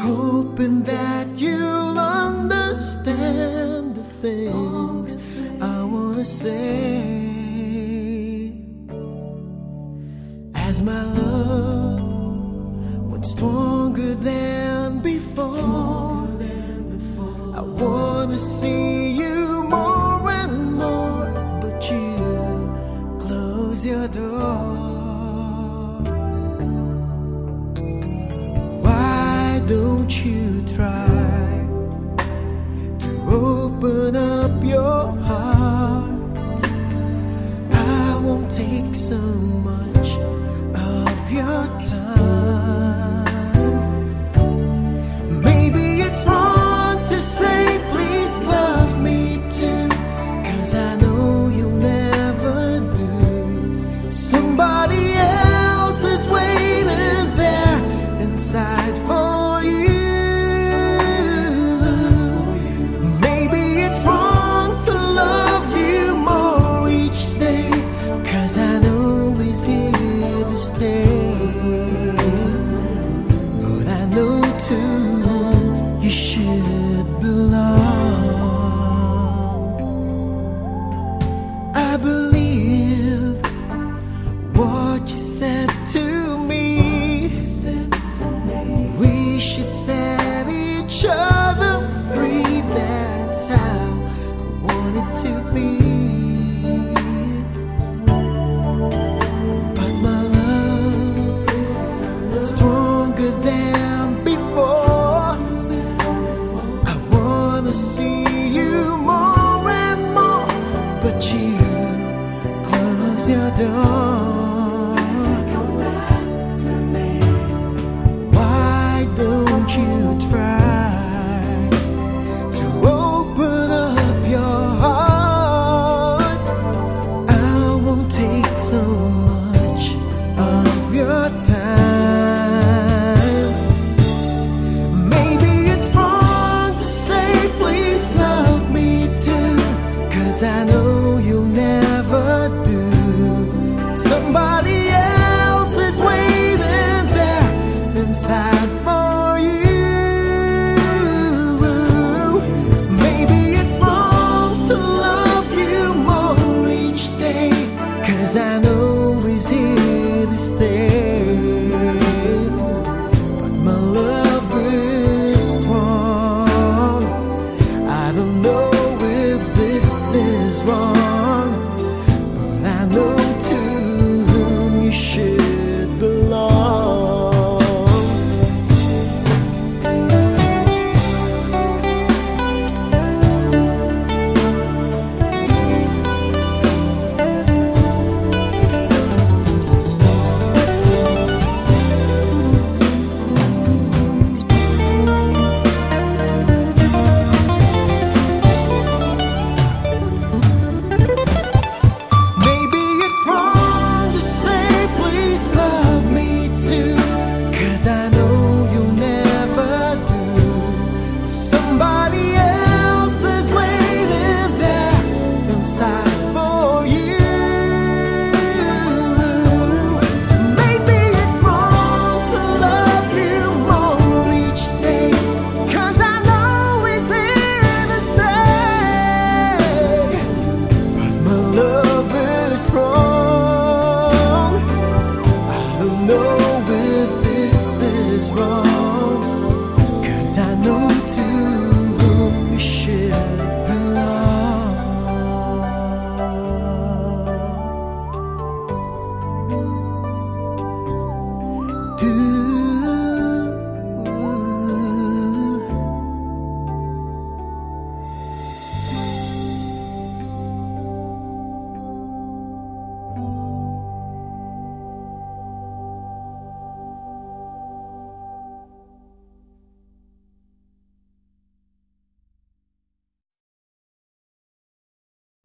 hoping that you'll understand the things I want to say. As my love went stronger than before, I want to see. take someone we should belong. I believe what you said to me. We should set each other free. That's how I wanted to. oh.